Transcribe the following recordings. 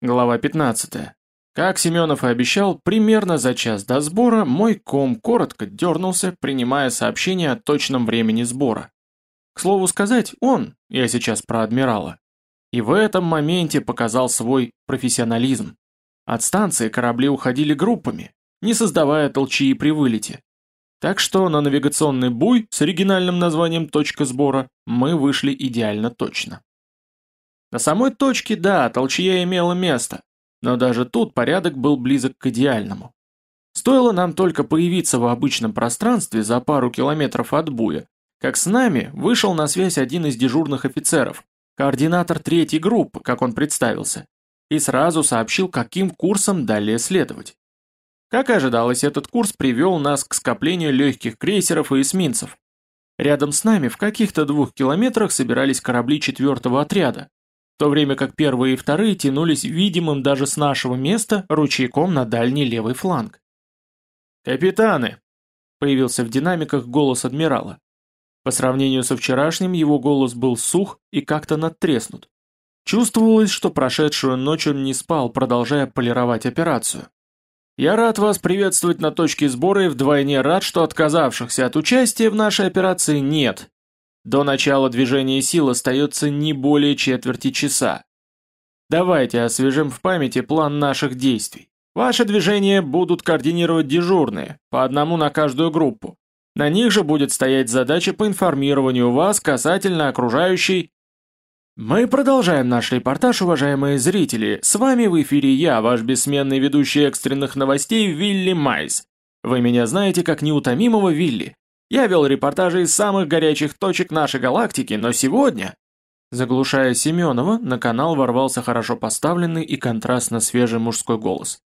Глава 15. Как Семенов и обещал, примерно за час до сбора мой ком коротко дернулся, принимая сообщение о точном времени сбора. К слову сказать, он, я сейчас про адмирала, и в этом моменте показал свой профессионализм. От станции корабли уходили группами, не создавая толчии при вылете. Так что на навигационный буй с оригинальным названием «Точка сбора» мы вышли идеально точно. На самой точке, да, толчья имела место, но даже тут порядок был близок к идеальному. Стоило нам только появиться в обычном пространстве за пару километров от буя, как с нами вышел на связь один из дежурных офицеров, координатор третьей группы, как он представился, и сразу сообщил, каким курсом далее следовать. Как ожидалось, этот курс привел нас к скоплению легких крейсеров и эсминцев. Рядом с нами в каких-то двух километрах собирались корабли четвертого отряда, то время как первые и вторые тянулись видимым даже с нашего места ручейком на дальний левый фланг. «Капитаны!» — появился в динамиках голос адмирала. По сравнению со вчерашним его голос был сух и как-то надтреснут. Чувствовалось, что прошедшую ночь он не спал, продолжая полировать операцию. «Я рад вас приветствовать на точке сбора и вдвойне рад, что отказавшихся от участия в нашей операции нет. До начала движения сил остается не более четверти часа. Давайте освежим в памяти план наших действий. Ваши движения будут координировать дежурные, по одному на каждую группу. На них же будет стоять задача по информированию вас касательно окружающей... Мы продолжаем наш репортаж, уважаемые зрители. С вами в эфире я, ваш бессменный ведущий экстренных новостей Вилли Майс. Вы меня знаете как неутомимого Вилли, я вел репортажи из самых горячих точек нашей галактики, но сегодня...» Заглушая Семенова, на канал ворвался хорошо поставленный и контрастно свежий мужской голос.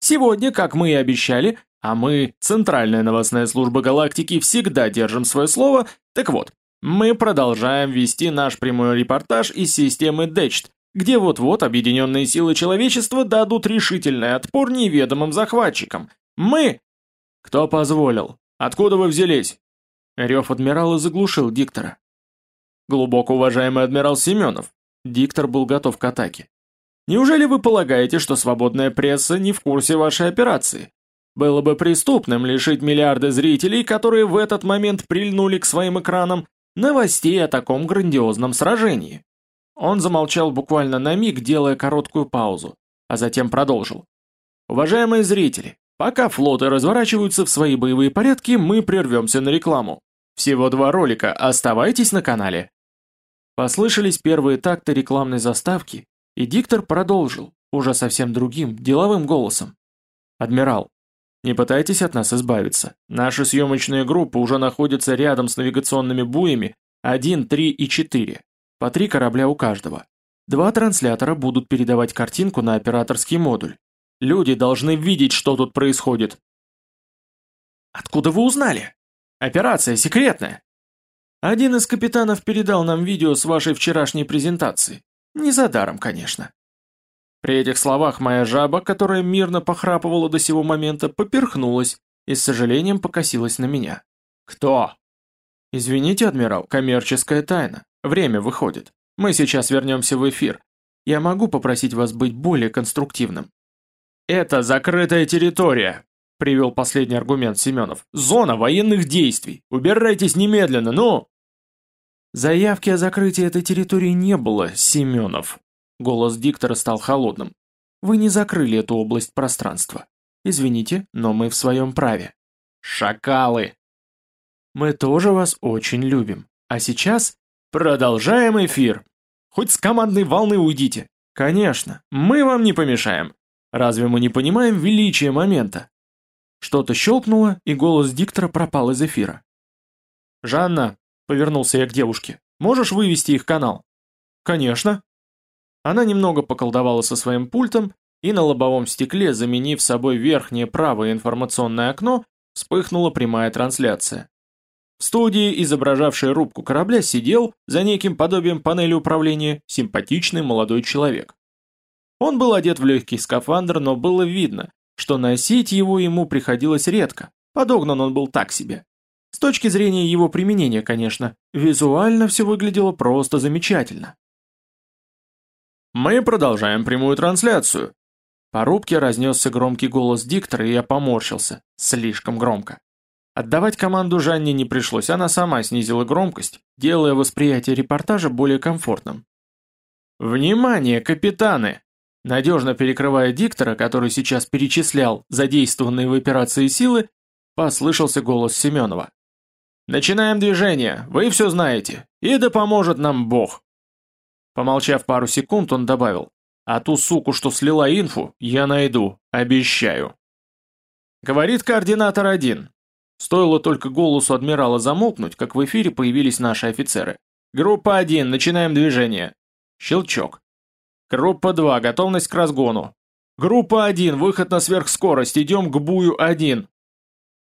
«Сегодня, как мы и обещали, а мы, Центральная новостная служба галактики, всегда держим свое слово, так вот, мы продолжаем вести наш прямой репортаж из системы ДЭЧТ, где вот-вот объединенные силы человечества дадут решительный отпор неведомым захватчикам. Мы... Кто позволил? Откуда вы взялись?» Рев адмирала заглушил диктора. «Глубоко уважаемый адмирал Семенов», диктор был готов к атаке. «Неужели вы полагаете, что свободная пресса не в курсе вашей операции? Было бы преступным лишить миллиарды зрителей, которые в этот момент прильнули к своим экранам, новостей о таком грандиозном сражении». Он замолчал буквально на миг, делая короткую паузу, а затем продолжил. «Уважаемые зрители, Пока флоты разворачиваются в свои боевые порядки, мы прервемся на рекламу. Всего два ролика, оставайтесь на канале. Послышались первые такты рекламной заставки, и диктор продолжил, уже совсем другим, деловым голосом. «Адмирал, не пытайтесь от нас избавиться. Наши съемочные группы уже находятся рядом с навигационными буями 1, 3 и 4. По три корабля у каждого. Два транслятора будут передавать картинку на операторский модуль. Люди должны видеть, что тут происходит. Откуда вы узнали? Операция секретная. Один из капитанов передал нам видео с вашей вчерашней презентации. Не за даром, конечно. При этих словах моя жаба, которая мирно похрапывала до сего момента, поперхнулась и с сожалением покосилась на меня. «Кто?» «Извините, адмирал, коммерческая тайна. Время выходит. Мы сейчас вернемся в эфир. Я могу попросить вас быть более конструктивным?» «Это закрытая территория», — привел последний аргумент Семенов. «Зона военных действий. Убирайтесь немедленно, ну!» «Заявки о закрытии этой территории не было, Семенов». Голос диктора стал холодным. «Вы не закрыли эту область пространства. Извините, но мы в своем праве». «Шакалы!» «Мы тоже вас очень любим. А сейчас продолжаем эфир. Хоть с командной волны уйдите. Конечно, мы вам не помешаем. Разве мы не понимаем величия момента? Что-то щелкнуло, и голос диктора пропал из эфира. «Жанна», — повернулся я к девушке, — «можешь вывести их канал?» «Конечно». Она немного поколдовала со своим пультом, и на лобовом стекле, заменив собой верхнее правое информационное окно, вспыхнула прямая трансляция. В студии, изображавшей рубку корабля, сидел, за неким подобием панели управления, симпатичный молодой человек. Он был одет в легкий скафандр, но было видно, что носить его ему приходилось редко, подогнан он был так себе. С точки зрения его применения, конечно, визуально все выглядело просто замечательно. Мы продолжаем прямую трансляцию. По рубке разнесся громкий голос диктора, и я поморщился. Слишком громко. Отдавать команду Жанне не пришлось, она сама снизила громкость, делая восприятие репортажа более комфортным. «Внимание, капитаны!» Надежно перекрывая диктора, который сейчас перечислял задействованные в операции силы, послышался голос Семенова. «Начинаем движение, вы все знаете, и да поможет нам Бог!» Помолчав пару секунд, он добавил, «А ту суку, что слила инфу, я найду, обещаю». Говорит координатор один. Стоило только голосу адмирала замолкнуть, как в эфире появились наши офицеры. «Группа 1, начинаем движение». Щелчок. Группа 2, готовность к разгону. Группа 1, выход на сверхскорость, идем к бую 1.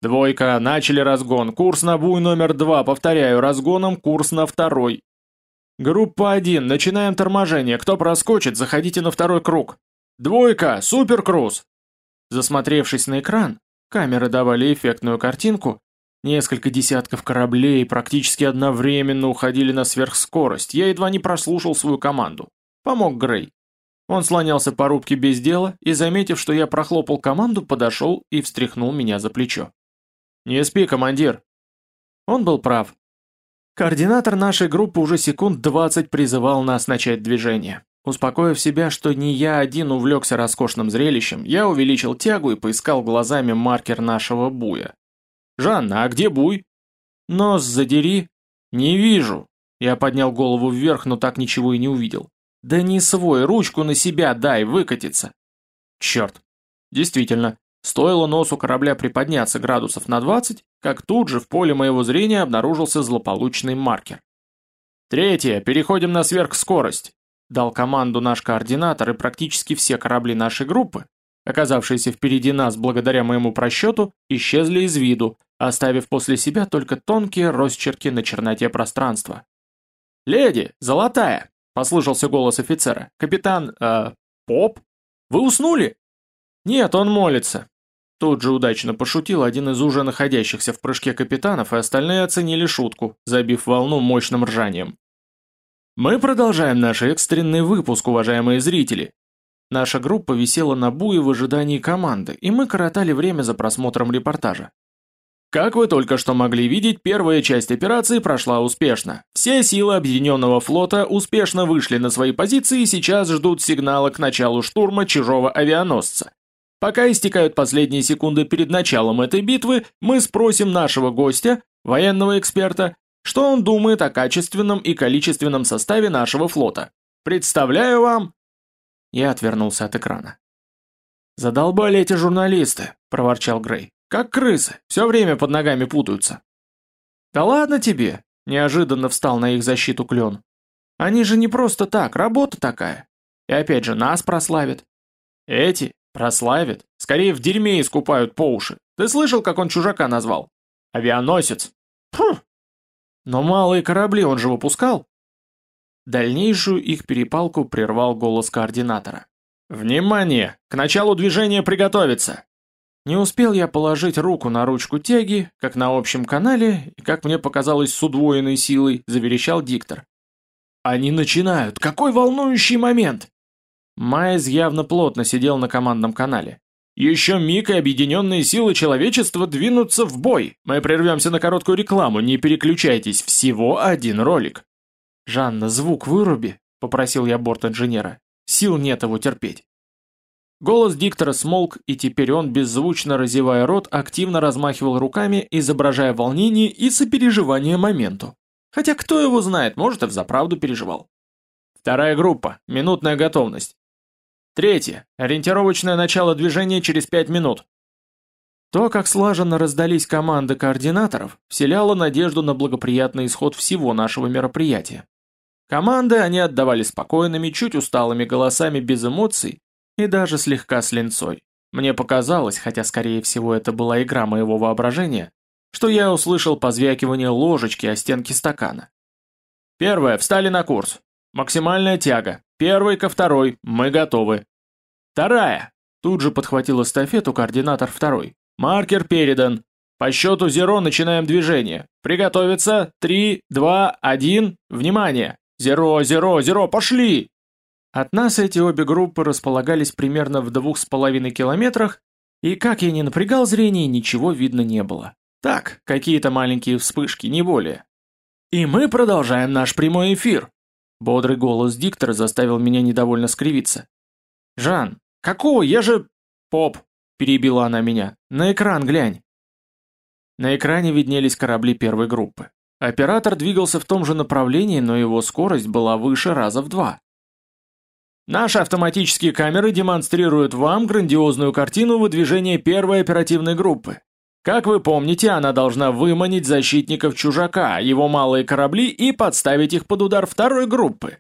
Двойка, начали разгон, курс на буй номер 2, повторяю, разгоном курс на второй. Группа 1, начинаем торможение, кто проскочит, заходите на второй круг. Двойка, суперкруз. Засмотревшись на экран, камеры давали эффектную картинку, Несколько десятков кораблей практически одновременно уходили на сверхскорость. Я едва не прослушал свою команду. Помог Грей. Он слонялся по рубке без дела и, заметив, что я прохлопал команду, подошел и встряхнул меня за плечо. «Не спи, командир!» Он был прав. Координатор нашей группы уже секунд 20 призывал нас начать движение. Успокоив себя, что не я один увлекся роскошным зрелищем, я увеличил тягу и поискал глазами маркер нашего буя. «Жанна, а где буй?» «Нос задери». «Не вижу». Я поднял голову вверх, но так ничего и не увидел. «Да не свой, ручку на себя дай, выкатиться». Черт. Действительно, стоило носу корабля приподняться градусов на 20, как тут же в поле моего зрения обнаружился злополучный маркер. «Третье, переходим на сверхскорость», дал команду наш координатор и практически все корабли нашей группы, оказавшиеся впереди нас благодаря моему просчету, исчезли из виду, оставив после себя только тонкие росчерки на черноте пространства. «Леди, золотая!» — послышался голос офицера. «Капитан, э, Поп? Вы уснули?» «Нет, он молится». Тут же удачно пошутил один из уже находящихся в прыжке капитанов, и остальные оценили шутку, забив волну мощным ржанием. Мы продолжаем наш экстренный выпуск, уважаемые зрители. Наша группа висела на буе в ожидании команды, и мы коротали время за просмотром репортажа. Как вы только что могли видеть, первая часть операции прошла успешно. Все силы Объединенного флота успешно вышли на свои позиции и сейчас ждут сигнала к началу штурма чужого авианосца. Пока истекают последние секунды перед началом этой битвы, мы спросим нашего гостя, военного эксперта, что он думает о качественном и количественном составе нашего флота. Представляю вам я отвернулся от экрана. «Задолбали эти журналисты», — проворчал Грей. «Как крысы, все время под ногами путаются». «Да ладно тебе», — неожиданно встал на их защиту Клен. «Они же не просто так, работа такая. И опять же, нас прославят». «Эти? Прославят? Скорее в дерьме искупают по уши. Ты слышал, как он чужака назвал? Авианосец». Фу. Но малые корабли он же выпускал. Дальнейшую их перепалку прервал голос координатора. «Внимание! К началу движения приготовиться!» Не успел я положить руку на ручку тяги, как на общем канале, и, как мне показалось, с удвоенной силой, заверещал диктор. «Они начинают! Какой волнующий момент!» Майз явно плотно сидел на командном канале. «Еще миг и объединенные силы человечества двинутся в бой! Мы прервемся на короткую рекламу, не переключайтесь, всего один ролик!» «Жанна, звук выруби», — попросил я борт-инженера. «Сил нет его терпеть». Голос диктора смолк, и теперь он, беззвучно разевая рот, активно размахивал руками, изображая волнение и сопереживание моменту. Хотя кто его знает, может и взаправду переживал. Вторая группа. Минутная готовность. Третье. Ориентировочное начало движения через пять минут. То, как слаженно раздались команды координаторов, вселяло надежду на благоприятный исход всего нашего мероприятия. Команды они отдавали спокойными, чуть усталыми голосами без эмоций и даже слегка с линцой. Мне показалось, хотя скорее всего это была игра моего воображения, что я услышал позвякивание ложечки о стенке стакана. Первое, встали на курс. Максимальная тяга. Первый ко второй, мы готовы. Вторая. Тут же подхватил эстафету координатор второй. Маркер передан. По счету зеро начинаем движение. Приготовиться. Три, два, один. Внимание! «Зеро, зеро, зеро, пошли!» От нас эти обе группы располагались примерно в двух с половиной километрах, и как я не напрягал зрение, ничего видно не было. Так, какие-то маленькие вспышки, не более. И мы продолжаем наш прямой эфир. Бодрый голос диктора заставил меня недовольно скривиться. «Жан, какого? Я же...» «Поп!» – перебила она меня. «На экран глянь!» На экране виднелись корабли первой группы. Оператор двигался в том же направлении, но его скорость была выше раза в два. Наши автоматические камеры демонстрируют вам грандиозную картину выдвижения первой оперативной группы. Как вы помните, она должна выманить защитников чужака, его малые корабли и подставить их под удар второй группы.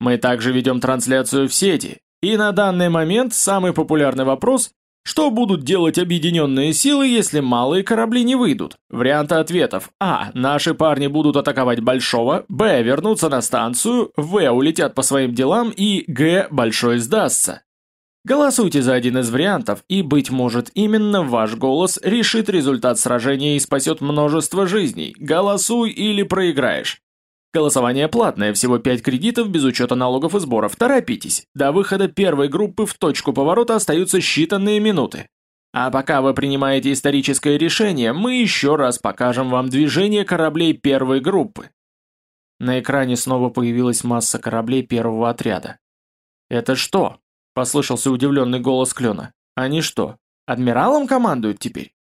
Мы также ведем трансляцию в сети, и на данный момент самый популярный вопрос что будут делать объединенные силы, если малые корабли не выйдут? Варианты ответов. А. Наши парни будут атаковать Большого. Б. Вернуться на станцию. В. Улетят по своим делам. И Г. Большой сдастся. Голосуйте за один из вариантов, и, быть может, именно ваш голос решит результат сражения и спасет множество жизней. Голосуй или проиграешь. Голосование платное, всего 5 кредитов без учета налогов и сборов. Торопитесь. До выхода первой группы в точку поворота остаются считанные минуты. А пока вы принимаете историческое решение, мы еще раз покажем вам движение кораблей первой группы. На экране снова появилась масса кораблей первого отряда. «Это что?» – послышался удивленный голос Клена. «Они что, адмиралом командуют теперь?»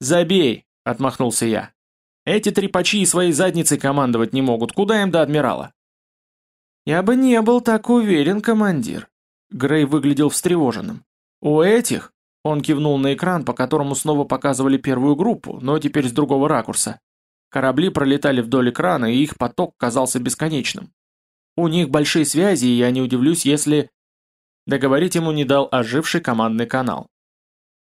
«Забей!» – отмахнулся я. Эти трепачи и своей задницей командовать не могут, куда им до адмирала? Я бы не был так уверен, командир. Грей выглядел встревоженным. У этих, он кивнул на экран, по которому снова показывали первую группу, но теперь с другого ракурса. Корабли пролетали вдоль экрана, и их поток казался бесконечным. У них большие связи, и я не удивлюсь, если... Договорить ему не дал оживший командный канал.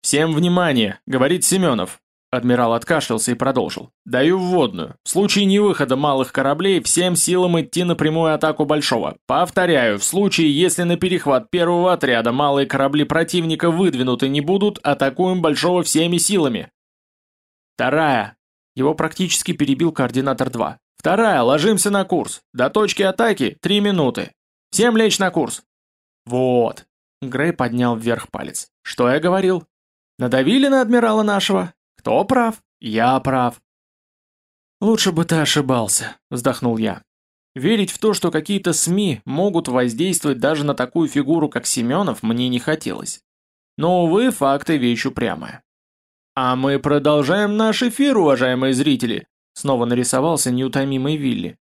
«Всем внимание!» — говорит Семенов. Адмирал откашлялся и продолжил. «Даю вводную. В случае невыхода малых кораблей всем силам идти на прямую атаку Большого. Повторяю, в случае, если на перехват первого отряда малые корабли противника выдвинуты не будут, атакуем Большого всеми силами». Вторая. Его практически перебил координатор 2. Вторая, ложимся на курс. До точки атаки три минуты. Всем лечь на курс. Вот. Грей поднял вверх палец. Что я говорил? Надавили на адмирала нашего? Кто прав? Я прав. Лучше бы ты ошибался, вздохнул я. Верить в то, что какие-то СМИ могут воздействовать даже на такую фигуру, как Семенов, мне не хотелось. Но, увы, факты вещь упрямая. А мы продолжаем наш эфир, уважаемые зрители, снова нарисовался неутомимый Вилли.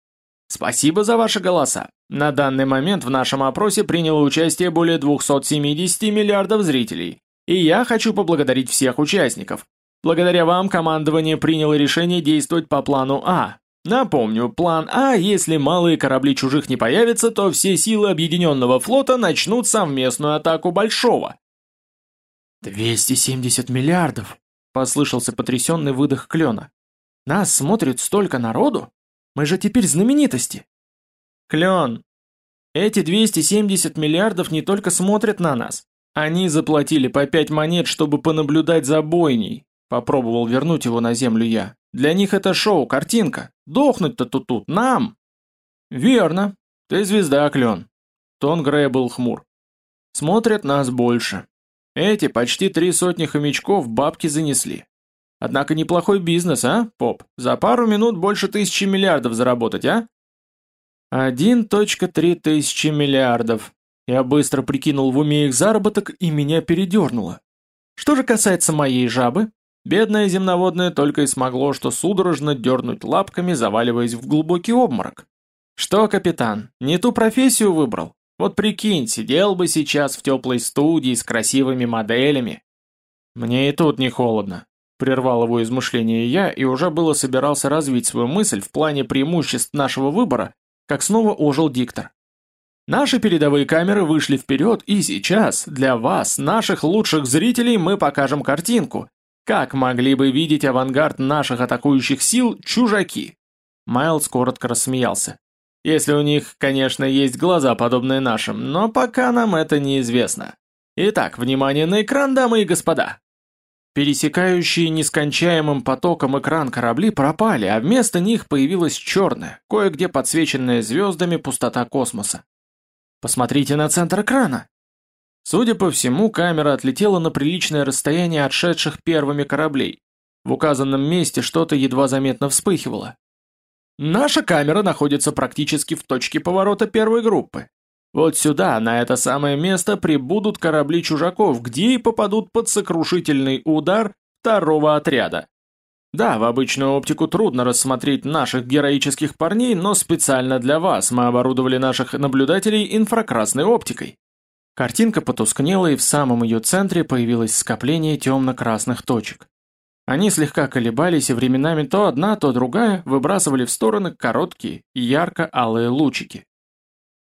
Спасибо за ваши голоса. На данный момент в нашем опросе приняло участие более 270 миллиардов зрителей. И я хочу поблагодарить всех участников. Благодаря вам командование приняло решение действовать по плану А. Напомню, план А, если малые корабли чужих не появятся, то все силы объединенного флота начнут совместную атаку Большого. 270 миллиардов, послышался потрясенный выдох Клена. Нас смотрит столько народу? Мы же теперь знаменитости. Клен, эти 270 миллиардов не только смотрят на нас. Они заплатили по 5 монет, чтобы понаблюдать за бойней, Попробовал вернуть его на землю я. Для них это шоу, картинка. Дохнуть-то тут тут, нам. Верно. Ты звезда, Клен. Тон Грея был хмур. Смотрят нас больше. Эти почти три сотни хомячков бабки занесли. Однако неплохой бизнес, а, Поп? За пару минут больше тысячи миллиардов заработать, а? 1.3 тысячи миллиардов. Я быстро прикинул в уме их заработок, и меня передернуло. Что же касается моей жабы, Бедное земноводное только и смогло что судорожно дернуть лапками, заваливаясь в глубокий обморок. «Что, капитан, не ту профессию выбрал? Вот прикинь, сидел бы сейчас в теплой студии с красивыми моделями». «Мне и тут не холодно», — прервал его измышление я и уже было собирался развить свою мысль в плане преимуществ нашего выбора, как снова ожил диктор. Наши передовые камеры вышли вперед, и сейчас, для вас, наших лучших зрителей, мы покажем картинку, как могли бы видеть авангард наших атакующих сил чужаки? Майлз коротко рассмеялся. Если у них, конечно, есть глаза, подобные нашим, но пока нам это неизвестно. Итак, внимание на экран, дамы и господа. Пересекающие нескончаемым потоком экран корабли пропали, а вместо них появилась черная, кое-где подсвеченная звездами пустота космоса. Посмотрите на центр экрана!» Судя по всему, камера отлетела на приличное расстояние от шедших первыми кораблей. В указанном месте что-то едва заметно вспыхивало. Наша камера находится практически в точке поворота первой группы. Вот сюда, на это самое место, прибудут корабли чужаков, где и попадут под сокрушительный удар второго отряда. Да, в обычную оптику трудно рассмотреть наших героических парней, но специально для вас мы оборудовали наших наблюдателей инфракрасной оптикой. Картинка потускнела, и в самом ее центре появилось скопление темно-красных точек. Они слегка колебались, и временами то одна, то другая выбрасывали в стороны короткие, ярко-алые лучики.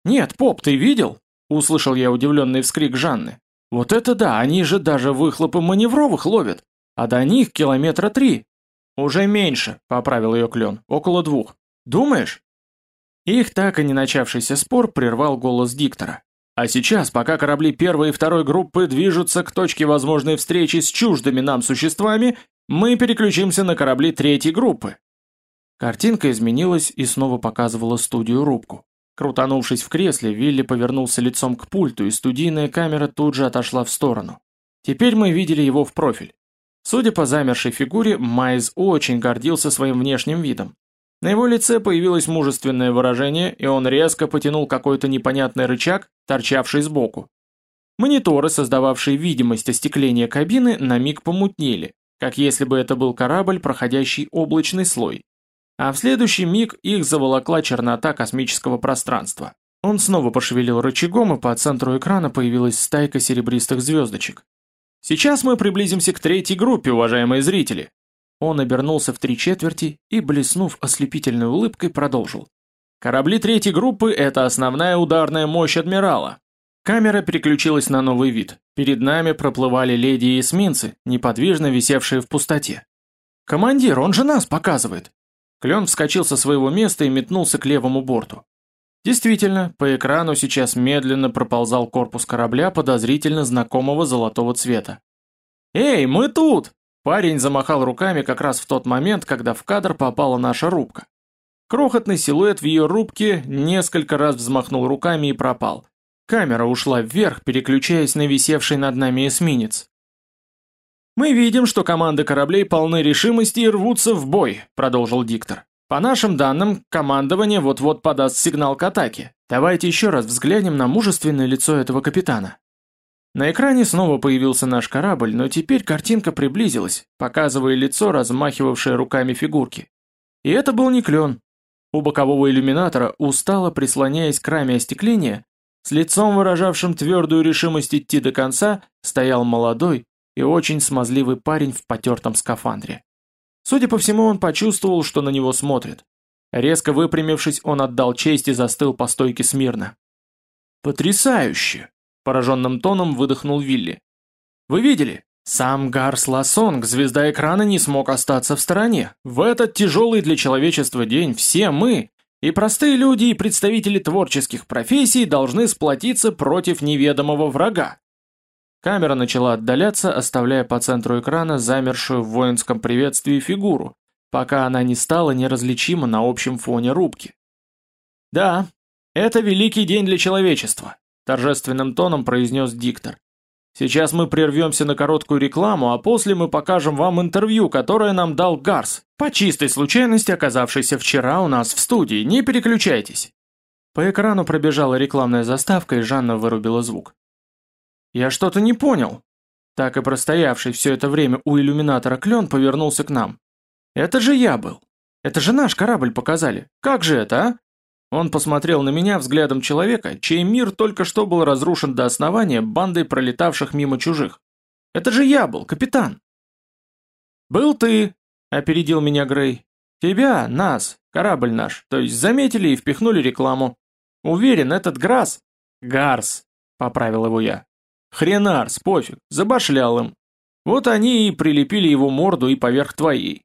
«Нет, поп, ты видел?» – услышал я удивленный вскрик Жанны. «Вот это да, они же даже выхлопы маневровых ловят, а до них километра три, «Уже меньше», — поправил ее клен, — «около двух. Думаешь?» Их так и не начавшийся спор прервал голос диктора. А сейчас, пока корабли первой и второй группы движутся к точке возможной встречи с чуждыми нам существами, мы переключимся на корабли третьей группы. Картинка изменилась и снова показывала студию-рубку. Крутанувшись в кресле, Вилли повернулся лицом к пульту, и студийная камера тут же отошла в сторону. Теперь мы видели его в профиль. Судя по замершей фигуре, Майз очень гордился своим внешним видом. На его лице появилось мужественное выражение, и он резко потянул какой-то непонятный рычаг, торчавший сбоку. Мониторы, создававшие видимость остекления кабины, на миг помутнели, как если бы это был корабль, проходящий облачный слой. А в следующий миг их заволокла чернота космического пространства. Он снова пошевелил рычагом, и по центру экрана появилась стайка серебристых звездочек. Сейчас мы приблизимся к третьей группе, уважаемые зрители. Он обернулся в три четверти и, блеснув ослепительной улыбкой, продолжил. Корабли третьей группы – это основная ударная мощь адмирала. Камера переключилась на новый вид. Перед нами проплывали леди и эсминцы, неподвижно висевшие в пустоте. «Командир, он же нас показывает!» Клен вскочил со своего места и метнулся к левому борту. Действительно, по экрану сейчас медленно проползал корпус корабля подозрительно знакомого золотого цвета. «Эй, мы тут!» Парень замахал руками как раз в тот момент, когда в кадр попала наша рубка. Крохотный силуэт в ее рубке несколько раз взмахнул руками и пропал. Камера ушла вверх, переключаясь на висевший над нами эсминец. «Мы видим, что команды кораблей полны решимости и рвутся в бой», — продолжил диктор. По нашим данным, командование вот-вот подаст сигнал к атаке. Давайте еще раз взглянем на мужественное лицо этого капитана. На экране снова появился наш корабль, но теперь картинка приблизилась, показывая лицо, размахивавшее руками фигурки. И это был не клен. У бокового иллюминатора, устало прислоняясь к раме остекления, с лицом выражавшим твердую решимость идти до конца, стоял молодой и очень смазливый парень в потертом скафандре. Судя по всему, он почувствовал, что на него смотрят. Резко выпрямившись, он отдал честь и застыл по стойке смирно. «Потрясающе!» – пораженным тоном выдохнул Вилли. «Вы видели? Сам Гарс Лассонг, звезда экрана, не смог остаться в стороне. В этот тяжелый для человечества день все мы, и простые люди, и представители творческих профессий, должны сплотиться против неведомого врага. Камера начала отдаляться, оставляя по центру экрана замершую в воинском приветствии фигуру, пока она не стала неразличима на общем фоне рубки. «Да, это великий день для человечества», – торжественным тоном произнес диктор. «Сейчас мы прервемся на короткую рекламу, а после мы покажем вам интервью, которое нам дал Гарс, по чистой случайности оказавшийся вчера у нас в студии. Не переключайтесь». По экрану пробежала рекламная заставка, и Жанна вырубила звук. «Я что-то не понял». Так и простоявший все это время у иллюминатора клен повернулся к нам. «Это же я был. Это же наш корабль показали. Как же это, а?» Он посмотрел на меня взглядом человека, чей мир только что был разрушен до основания бандой пролетавших мимо чужих. «Это же я был, капитан!» «Был ты», — опередил меня Грей. «Тебя, нас, корабль наш, то есть заметили и впихнули рекламу. Уверен, этот Грасс...» «Гарс», — поправил его я. Хренарс, пофиг, забашлял им. Вот они и прилепили его морду и поверх твоей.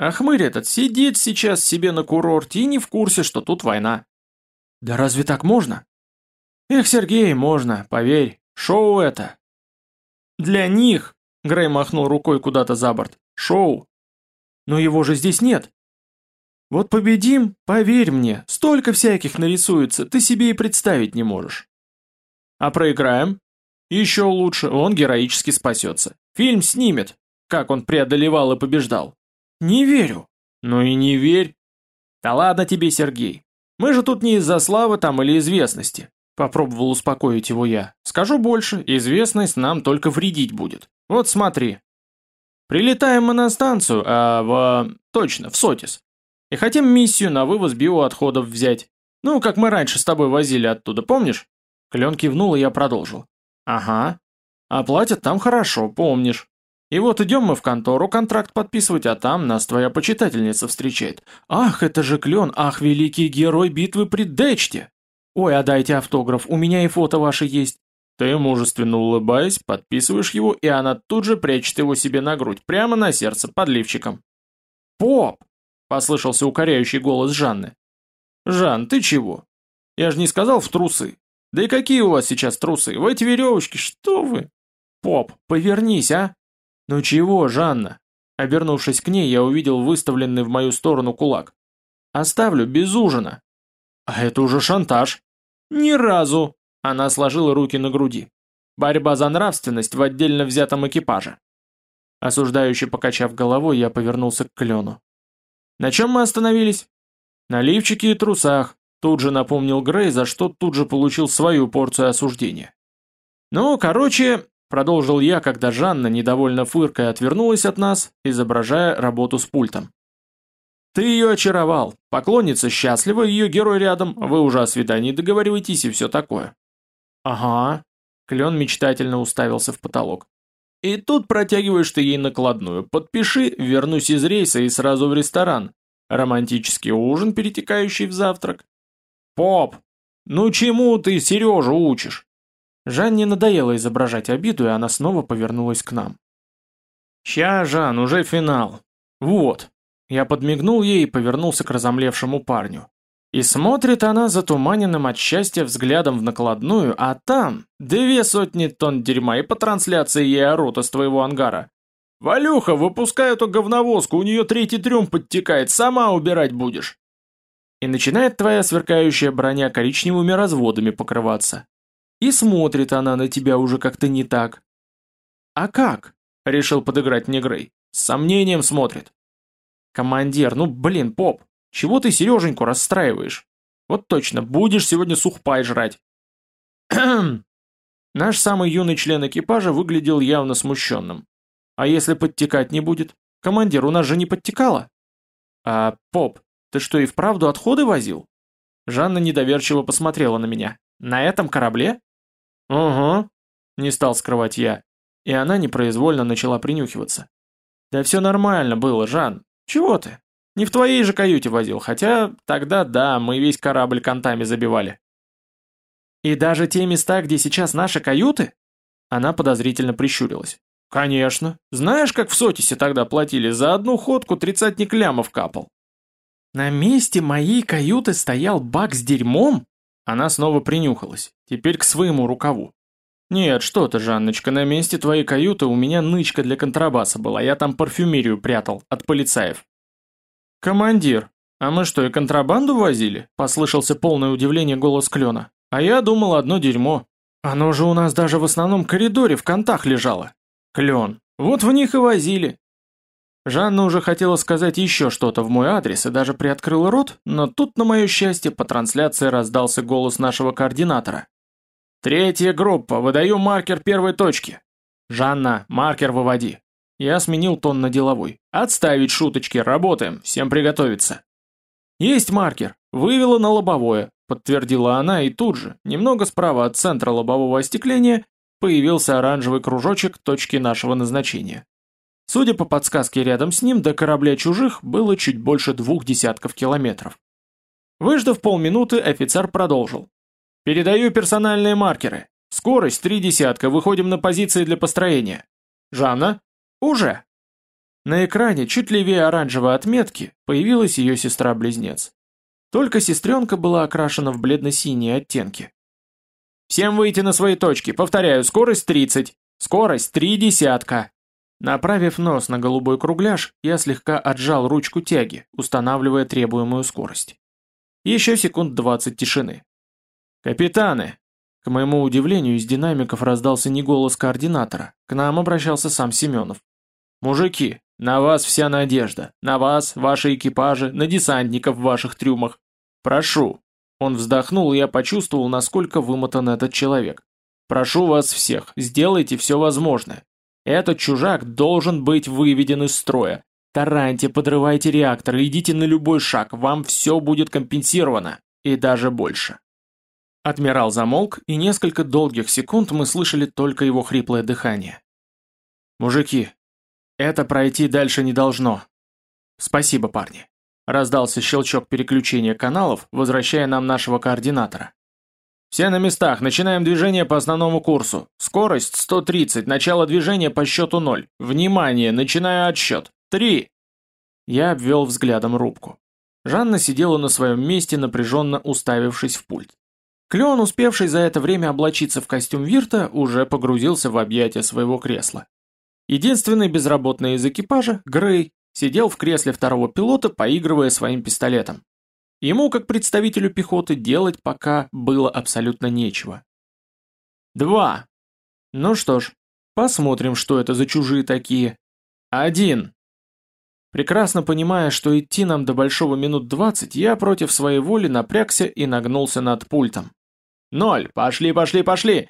А хмырь этот сидит сейчас себе на курорте и не в курсе, что тут война. Да разве так можно? Эх, Сергей, можно, поверь, шоу это. Для них, Грей махнул рукой куда-то за борт, шоу. Но его же здесь нет. Вот победим, поверь мне, столько всяких нарисуется, ты себе и представить не можешь. А проиграем? Еще лучше, он героически спасется. Фильм снимет, как он преодолевал и побеждал. Не верю. Ну и не верь. Да ладно тебе, Сергей. Мы же тут не из-за славы там или известности. Попробовал успокоить его я. Скажу больше, известность нам только вредить будет. Вот смотри. Прилетаем мы на станцию, а в... точно, в Сотис. И хотим миссию на вывоз биоотходов взять. Ну, как мы раньше с тобой возили оттуда, помнишь? Клен кивнул, и я продолжил. Ага. А платят там хорошо, помнишь. И вот идем мы в контору контракт подписывать, а там нас твоя почитательница встречает. Ах, это же Клен, ах, великий герой битвы при Дечте. Ой, а дайте автограф, у меня и фото ваше есть. Ты, мужественно улыбаясь, подписываешь его, и она тут же прячет его себе на грудь, прямо на сердце, под лифчиком. «Поп!» — послышался укоряющий голос Жанны. «Жан, ты чего? Я же не сказал в трусы. Да и какие у вас сейчас трусы? В эти веревочки, что вы? Поп, повернись, а!» «Ну чего, Жанна?» Обернувшись к ней, я увидел выставленный в мою сторону кулак. «Оставлю без ужина». «А это уже шантаж». «Ни разу!» Она сложила руки на груди. «Борьба за нравственность в отдельно взятом экипаже». Осуждающе покачав головой, я повернулся к клену. «На чем мы остановились?» «На лифчике и трусах», тут же напомнил Грей, за что тут же получил свою порцию осуждения. «Ну, короче, Продолжил я, когда Жанна, недовольно фыркая, отвернулась от нас, изображая работу с пультом. «Ты ее очаровал. Поклонница счастлива, ее герой рядом, вы уже о свидании договариваетесь и все такое». «Ага». Клен мечтательно уставился в потолок. «И тут протягиваешь ты ей накладную. Подпиши, вернусь из рейса и сразу в ресторан. Романтический ужин, перетекающий в завтрак». «Поп, ну чему ты Сережу учишь?» Жанне надоело изображать обиду, и она снова повернулась к нам. «Ща, Жан, уже финал. Вот». Я подмигнул ей и повернулся к разомлевшему парню. И смотрит она затуманенным от счастья взглядом в накладную, а там две сотни тонн дерьма и по трансляции ей орут из твоего ангара. «Валюха, выпускай эту говновозку, у нее третий трюм подтекает, сама убирать будешь!» И начинает твоя сверкающая броня коричневыми разводами покрываться. И смотрит она на тебя уже как-то не так. А как? Решил подыграть мне Грей. С сомнением смотрит. Командир, ну блин, поп, чего ты Сереженьку расстраиваешь? Вот точно, будешь сегодня сухпай жрать. Наш самый юный член экипажа выглядел явно смущенным. А если подтекать не будет? Командир, у нас же не подтекало. А, поп, ты что и вправду отходы возил? Жанна недоверчиво посмотрела на меня. На этом корабле? «Угу», — не стал скрывать я, и она непроизвольно начала принюхиваться. «Да все нормально было, Жан. Чего ты? Не в твоей же каюте возил, хотя тогда да, мы весь корабль контами забивали». «И даже те места, где сейчас наши каюты?» Она подозрительно прищурилась. «Конечно. Знаешь, как в Сотисе тогда платили? За одну ходку тридцатник лямов капал». «На месте моей каюты стоял бак с дерьмом?» Она снова принюхалась, теперь к своему рукаву. «Нет, что ты, Жанночка, на месте твоей каюты у меня нычка для контрабаса была, я там парфюмерию прятал, от полицаев». «Командир, а мы что, и контрабанду возили?» – послышался полное удивление голос Клена. «А я думал, одно дерьмо. Оно же у нас даже в основном коридоре в контах лежало. Клен, вот в них и возили. Жанна уже хотела сказать еще что-то в мой адрес и даже приоткрыла рот, но тут, на мое счастье, по трансляции раздался голос нашего координатора. «Третья группа, выдаю маркер первой точки». «Жанна, маркер выводи». Я сменил тон на деловой. «Отставить шуточки, работаем, всем приготовиться». «Есть маркер, вывела на лобовое», подтвердила она, и тут же, немного справа от центра лобового остекления, появился оранжевый кружочек точки нашего назначения. Судя по подсказке рядом с ним, до корабля чужих было чуть больше двух десятков километров. Выждав полминуты, офицер продолжил. «Передаю персональные маркеры. Скорость три десятка, выходим на позиции для построения. Жанна? Уже!» На экране, чуть левее оранжевой отметки, появилась ее сестра-близнец. Только сестренка была окрашена в бледно-синие оттенки. «Всем выйти на свои точки. Повторяю, скорость 30. Скорость три десятка!» Направив нос на голубой кругляш, я слегка отжал ручку тяги, устанавливая требуемую скорость. Еще секунд двадцать тишины. «Капитаны!» К моему удивлению, из динамиков раздался не голос координатора, к нам обращался сам Семенов. «Мужики, на вас вся надежда, на вас, ваши экипажи, на десантников в ваших трюмах. Прошу». Он вздохнул, и я почувствовал, насколько вымотан этот человек. «Прошу вас всех, сделайте все возможное. Этот чужак должен быть выведен из строя. Тараньте, подрывайте реакторы, идите на любой шаг, вам все будет компенсировано. И даже больше. Адмирал замолк, и несколько долгих секунд мы слышали только его хриплое дыхание. «Мужики, это пройти дальше не должно. Спасибо, парни». Раздался щелчок переключения каналов, возвращая нам нашего координатора. «Все на местах, начинаем движение по основному курсу. Скорость 130, начало движения по счету 0. Внимание, начинаю отсчет. Три!» Я обвел взглядом рубку. Жанна сидела на своем месте, напряженно уставившись в пульт. Клеон, успевший за это время облачиться в костюм Вирта, уже погрузился в объятия своего кресла. Единственный безработный из экипажа, Грей, сидел в кресле второго пилота, поигрывая своим пистолетом. Ему, как представителю пехоты, делать пока было абсолютно нечего. Два. Ну что ж, посмотрим, что это за чужие такие. Один. Прекрасно понимая, что идти нам до большого минут двадцать, я против своей воли напрягся и нагнулся над пультом. Ноль! Пошли, пошли, пошли!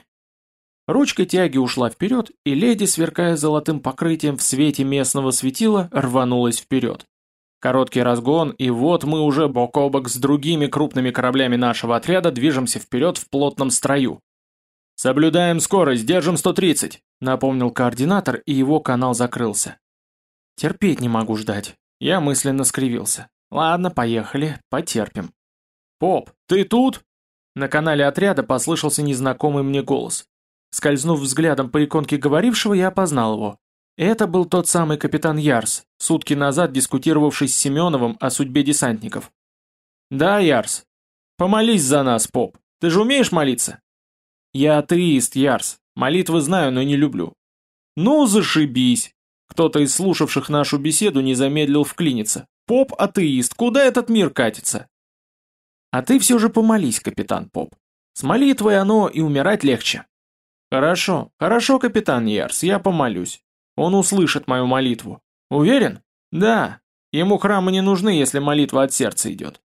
Ручка тяги ушла вперед, и леди, сверкая золотым покрытием в свете местного светила, рванулась вперед. Короткий разгон, и вот мы уже бок о бок с другими крупными кораблями нашего отряда движемся вперед в плотном строю. «Соблюдаем скорость, держим 130», — напомнил координатор, и его канал закрылся. Терпеть не могу ждать. Я мысленно скривился. Ладно, поехали, потерпим. «Поп, ты тут?» На канале отряда послышался незнакомый мне голос. Скользнув взглядом по иконке говорившего, я опознал его. Это был тот самый капитан Ярс, сутки назад дискутировавший с Семеновым о судьбе десантников. «Да, Ярс. Помолись за нас, поп. Ты же умеешь молиться?» «Я атеист, Ярс. Молитвы знаю, но не люблю». «Ну, зашибись!» Кто-то из слушавших нашу беседу не замедлил вклиниться. «Поп – атеист, куда этот мир катится?» «А ты все же помолись, капитан Поп. С молитвой оно и умирать легче». «Хорошо, хорошо, капитан Ярс, я помолюсь. Он услышит мою молитву. Уверен? Да. Ему храмы не нужны, если молитва от сердца идет.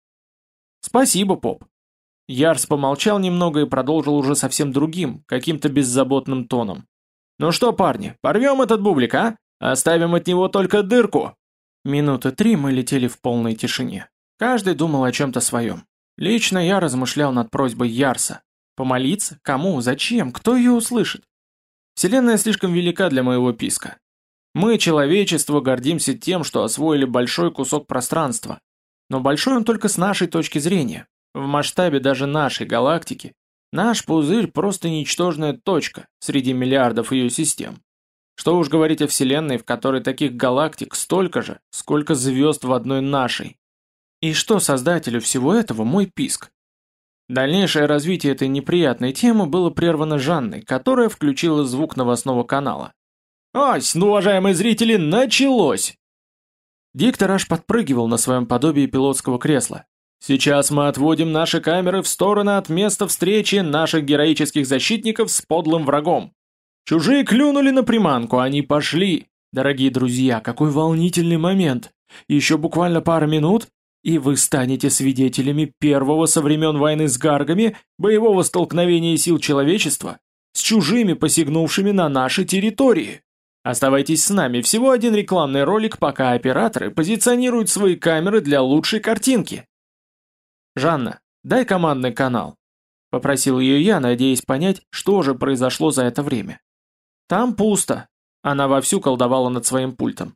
Спасибо, поп. Ярс помолчал немного и продолжил уже совсем другим, каким-то беззаботным тоном. Ну что, парни, порвем этот бублик, а? Оставим от него только дырку. Минуты три мы летели в полной тишине. Каждый думал о чем-то своем. Лично я размышлял над просьбой Ярса. Помолиться? Кому? Зачем? Кто ее услышит? Вселенная слишком велика для моего писка. Мы, человечество, гордимся тем, что освоили большой кусок пространства. Но большой он только с нашей точки зрения. В масштабе даже нашей галактики наш пузырь просто ничтожная точка среди миллиардов ее систем. Что уж говорить о Вселенной, в которой таких галактик столько же, сколько звезд в одной нашей. И что создателю всего этого мой писк? Дальнейшее развитие этой неприятной темы было прервано Жанной, которая включила звук новостного канала. «Ась, ну, уважаемые зрители, началось!» Диктор аж подпрыгивал на своем подобии пилотского кресла. «Сейчас мы отводим наши камеры в сторону от места встречи наших героических защитников с подлым врагом. Чужие клюнули на приманку, они пошли. Дорогие друзья, какой волнительный момент. Еще буквально пара минут, и вы станете свидетелями первого со времен войны с гаргами боевого столкновения сил человечества с чужими посягнувшими на наши территории. Оставайтесь с нами, всего один рекламный ролик, пока операторы позиционируют свои камеры для лучшей картинки. «Жанна, дай командный канал», — попросил ее я, надеясь понять, что же произошло за это время. «Там пусто», — она вовсю колдовала над своим пультом.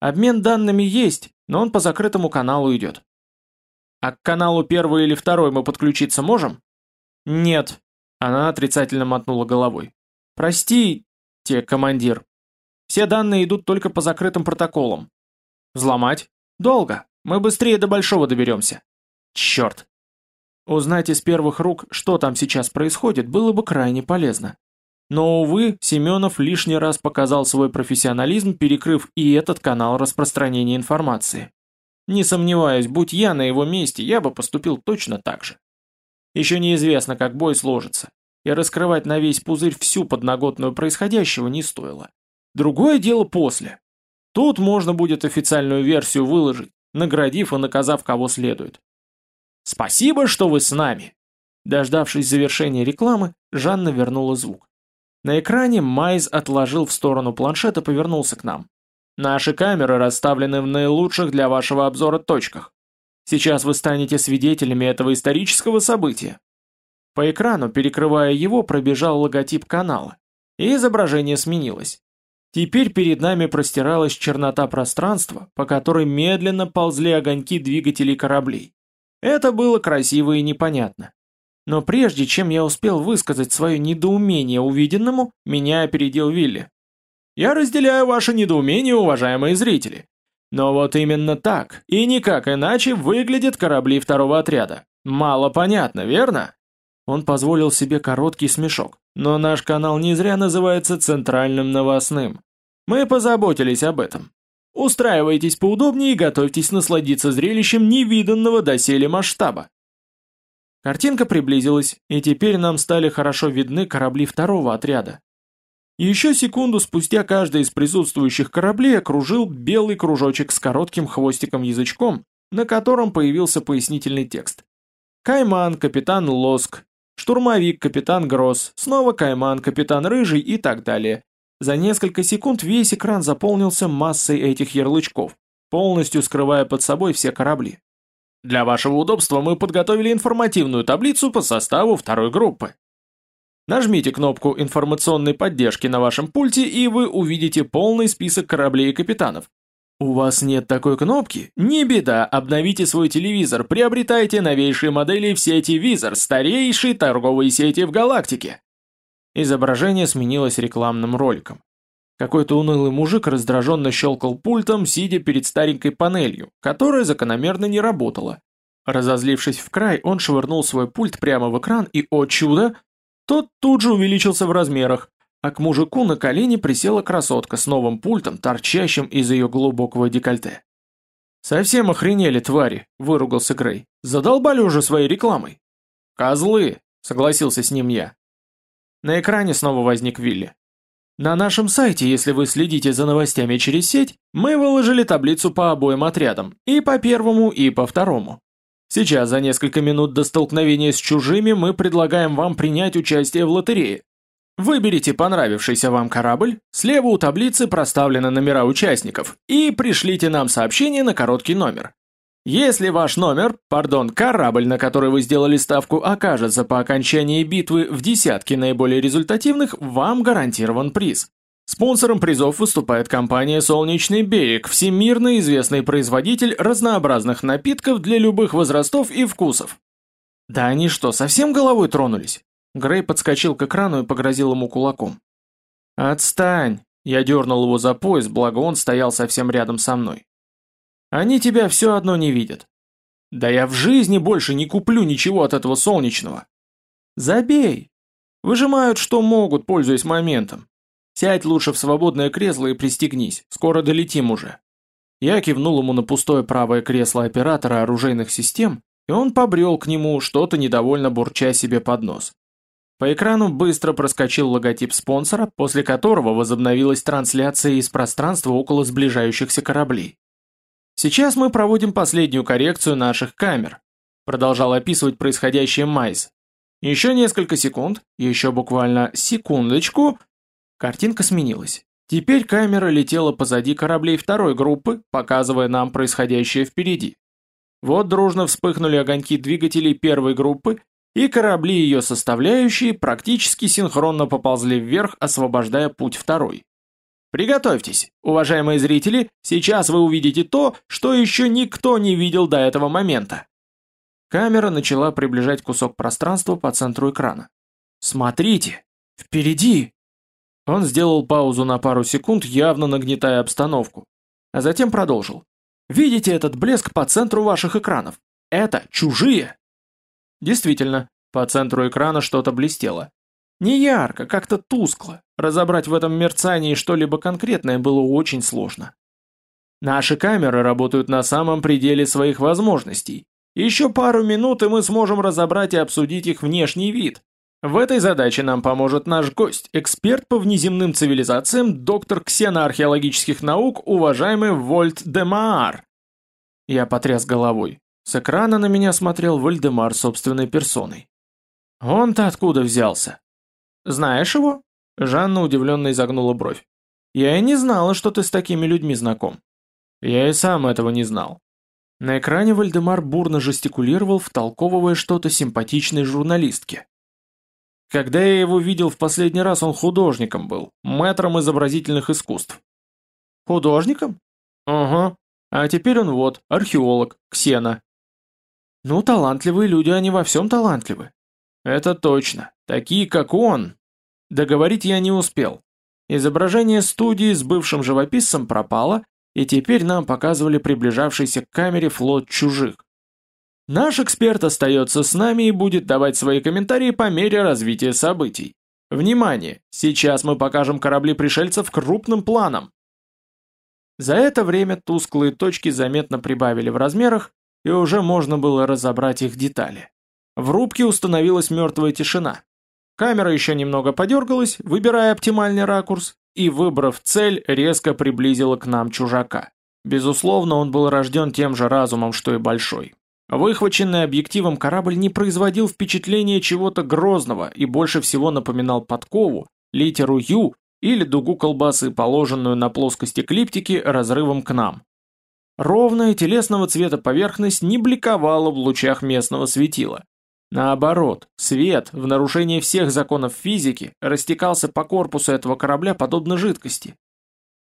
«Обмен данными есть, но он по закрытому каналу идет». «А к каналу первый или второй мы подключиться можем?» «Нет», — она отрицательно мотнула головой. «Простите, командир, все данные идут только по закрытым протоколам. Взломать? Долго. Мы быстрее до Большого доберемся. Черт. Узнать из первых рук, что там сейчас происходит, было бы крайне полезно. Но, увы, Семенов лишний раз показал свой профессионализм, перекрыв и этот канал распространения информации. Не сомневаюсь, будь я на его месте, я бы поступил точно так же. Еще неизвестно, как бой сложится. и раскрывать на весь пузырь всю подноготную происходящего не стоило. Другое дело после. Тут можно будет официальную версию выложить, наградив и наказав кого следует. «Спасибо, что вы с нами!» Дождавшись завершения рекламы, Жанна вернула звук. На экране Майз отложил в сторону планшет и повернулся к нам. «Наши камеры расставлены в наилучших для вашего обзора точках. Сейчас вы станете свидетелями этого исторического события». По экрану, перекрывая его, пробежал логотип канала, и изображение сменилось. Теперь перед нами простиралась чернота пространства, по которой медленно ползли огоньки двигателей кораблей. Это было красиво и непонятно. Но прежде чем я успел высказать свое недоумение увиденному, меня опередил Вилли. «Я разделяю ваше недоумение, уважаемые зрители. Но вот именно так, и никак иначе, выглядят корабли второго отряда. Мало понятно, верно?» Он позволил себе короткий смешок. Но наш канал не зря называется «Центральным новостным». Мы позаботились об этом. Устраивайтесь поудобнее и готовьтесь насладиться зрелищем невиданного доселе масштаба. Картинка приблизилась, и теперь нам стали хорошо видны корабли второго отряда. Еще секунду спустя каждый из присутствующих кораблей окружил белый кружочек с коротким хвостиком-язычком, на котором появился пояснительный текст. Кайман, капитан Лоск, штурмовик, капитан Гросс, снова Кайман, капитан Рыжий и так далее. За несколько секунд весь экран заполнился массой этих ярлычков, полностью скрывая под собой все корабли. Для вашего удобства мы подготовили информативную таблицу по составу второй группы. Нажмите кнопку информационной поддержки на вашем пульте, и вы увидите полный список кораблей и капитанов. У вас нет такой кнопки? Не беда, обновите свой телевизор, приобретайте новейшие модели в сети Визор, старейшей торговой сети в галактике. Изображение сменилось рекламным роликом. Какой-то унылый мужик раздраженно щелкал пультом, сидя перед старенькой панелью, которая закономерно не работала. Разозлившись в край, он швырнул свой пульт прямо в экран, и, о чудо, тот тут же увеличился в размерах, а к мужику на колени присела красотка с новым пультом, торчащим из ее глубокого декольте. «Совсем охренели, твари!» – выругался Грей. «Задолбали уже своей рекламой!» «Козлы!» – согласился с ним я. На экране снова возник Вилли. На нашем сайте, если вы следите за новостями через сеть, мы выложили таблицу по обоим отрядам, и по первому, и по второму. Сейчас, за несколько минут до столкновения с чужими, мы предлагаем вам принять участие в лотерее. Выберите понравившийся вам корабль, слева у таблицы проставлены номера участников, и пришлите нам сообщение на короткий номер. Если ваш номер, пардон, корабль, на который вы сделали ставку, окажется по окончании битвы в десятке наиболее результативных, вам гарантирован приз. Спонсором призов выступает компания «Солнечный берег», всемирно известный производитель разнообразных напитков для любых возрастов и вкусов. Да они что, совсем головой тронулись? Грей подскочил к экрану и погрозил ему кулаком. «Отстань!» Я дернул его за пояс, благо он стоял совсем рядом со мной. «Они тебя все одно не видят». «Да я в жизни больше не куплю ничего от этого солнечного». «Забей!» «Выжимают, что могут, пользуясь моментом. Сядь лучше в свободное кресло и пристегнись, скоро долетим уже». Я кивнул ему на пустое правое кресло оператора оружейных систем, и он побрел к нему, что-то недовольно бурча себе под нос. По экрану быстро проскочил логотип спонсора, после которого возобновилась трансляция из пространства около сближающихся кораблей. «Сейчас мы проводим последнюю коррекцию наших камер», продолжал описывать происходящее Майс. Еще несколько секунд, еще буквально секундочку, картинка сменилась. Теперь камера летела позади кораблей второй группы, показывая нам происходящее впереди. Вот дружно вспыхнули огоньки двигателей первой группы, и корабли ее составляющие практически синхронно поползли вверх, освобождая путь второй. Приготовьтесь, уважаемые зрители, сейчас вы увидите то, что еще никто не видел до этого момента. Камера начала приближать кусок пространства по центру экрана. «Смотрите! Впереди!» Он сделал паузу на пару секунд, явно нагнетая обстановку, а затем продолжил. «Видите этот блеск по центру ваших экранов? Это чужие!» Действительно, по центру экрана что-то блестело. Не ярко, как-то тускло. Разобрать в этом мерцании что-либо конкретное было очень сложно. Наши камеры работают на самом пределе своих возможностей. Еще пару минут, и мы сможем разобрать и обсудить их внешний вид. В этой задаче нам поможет наш гость, эксперт по внеземным цивилизациям, доктор ксеноархеологических наук, уважаемый Вольт де Маар. Я потряс головой. С экрана на меня смотрел Вальдемар собственной персоной. Он-то откуда взялся? Знаешь его? Жанна удивленно изогнула бровь. Я и не знала, что ты с такими людьми знаком. Я и сам этого не знал. На экране Вальдемар бурно жестикулировал, втолковывая что-то симпатичной журналистке. Когда я его видел в последний раз, он художником был, мэтром изобразительных искусств. Художником? Ага. А теперь он вот, археолог, Ксена. Ну, талантливые люди, они во всем талантливы. Это точно. Такие, как он. Договорить я не успел. Изображение студии с бывшим живописцем пропало, и теперь нам показывали приближавшийся к камере флот чужих. Наш эксперт остается с нами и будет давать свои комментарии по мере развития событий. Внимание! Сейчас мы покажем корабли пришельцев крупным планом. За это время тусклые точки заметно прибавили в размерах, и уже можно было разобрать их детали. В рубке установилась мертвая тишина. Камера еще немного подергалась, выбирая оптимальный ракурс, и, выбрав цель, резко приблизила к нам чужака. Безусловно, он был рожден тем же разумом, что и Большой. Выхваченный объективом корабль не производил впечатления чего-то грозного и больше всего напоминал подкову, литеру «Ю» или дугу колбасы, положенную на плоскость эклиптики разрывом к нам. Ровная телесного цвета поверхность не бликовала в лучах местного светила. Наоборот, свет, в нарушении всех законов физики, растекался по корпусу этого корабля подобно жидкости.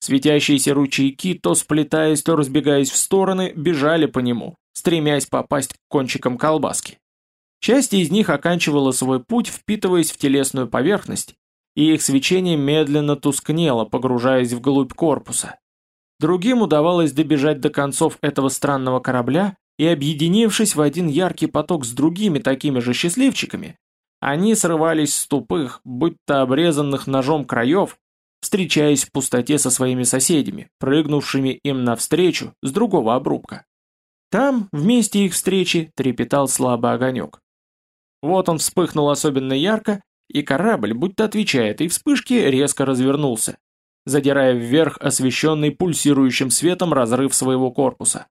Светящиеся ручейки, то сплетаясь, то разбегаясь в стороны, бежали по нему, стремясь попасть к кончикам колбаски. Часть из них оканчивала свой путь, впитываясь в телесную поверхность, и их свечение медленно тускнело, погружаясь вглубь корпуса. Другим удавалось добежать до концов этого странного корабля и объединившись в один яркий поток с другими такими же счастливчиками, они срывались с тупых, будто обрезанных ножом краев, встречаясь в пустоте со своими соседями, прыгнувшими им навстречу с другого обрубка. Там, в месте их встречи, трепетал слабый огонек. Вот он вспыхнул особенно ярко, и корабль, будто отвечает, и вспышки резко развернулся, задирая вверх освещенный пульсирующим светом разрыв своего корпуса.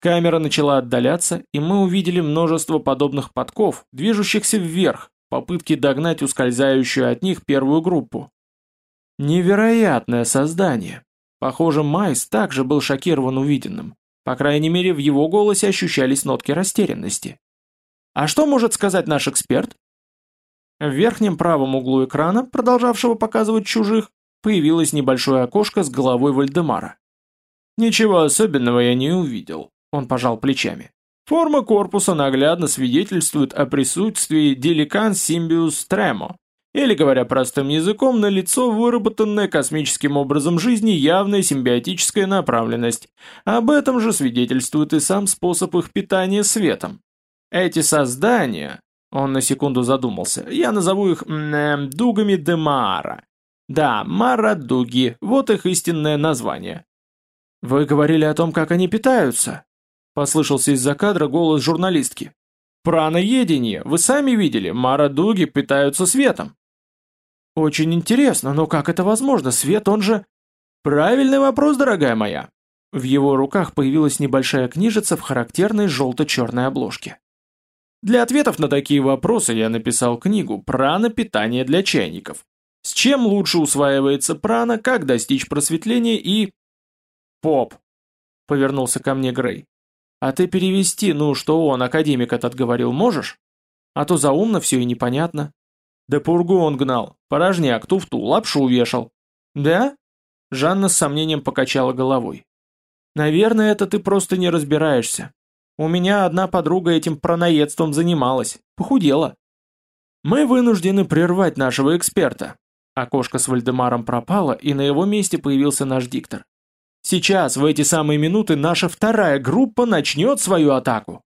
Камера начала отдаляться, и мы увидели множество подобных подков, движущихся вверх, попытки догнать ускользающую от них первую группу. Невероятное создание. Похоже, Майс также был шокирован увиденным. По крайней мере, в его голосе ощущались нотки растерянности. А что может сказать наш эксперт? В верхнем правом углу экрана, продолжавшего показывать чужих, появилось небольшое окошко с головой Вальдемара. Ничего особенного я не увидел. Он пожал плечами. Форма корпуса наглядно свидетельствует о присутствии Delican Symbius Tremo, или, говоря простым языком, на лицо выработанная космическим образом жизни явная симбиотическая направленность. Об этом же свидетельствует и сам способ их питания светом. Эти создания, он на секунду задумался, я назову их э, дугами де Маара. Да, Мара-дуги, вот их истинное название. Вы говорили о том, как они питаются, Послышался из-за кадра голос журналистки. «Праноедение! Вы сами видели, марадуги питаются светом!» «Очень интересно, но как это возможно? Свет, он же...» «Правильный вопрос, дорогая моя!» В его руках появилась небольшая книжица в характерной желто-черной обложке. Для ответов на такие вопросы я написал книгу «Прана. Питание для чайников». С чем лучше усваивается прана, как достичь просветления и... «Поп», — повернулся ко мне Грей, а ты перевести, ну, что он, академик этот говорил, можешь? А то заумно все и непонятно. Да пургу он гнал, порожняк, туфту, лапшу вешал. Да? Жанна с сомнением покачала головой. Наверное, это ты просто не разбираешься. У меня одна подруга этим пронаедством занималась, похудела. Мы вынуждены прервать нашего эксперта. Окошко с Вальдемаром пропало, и на его месте появился наш диктор. Сейчас, в эти самые минуты, наша вторая группа начнет свою атаку.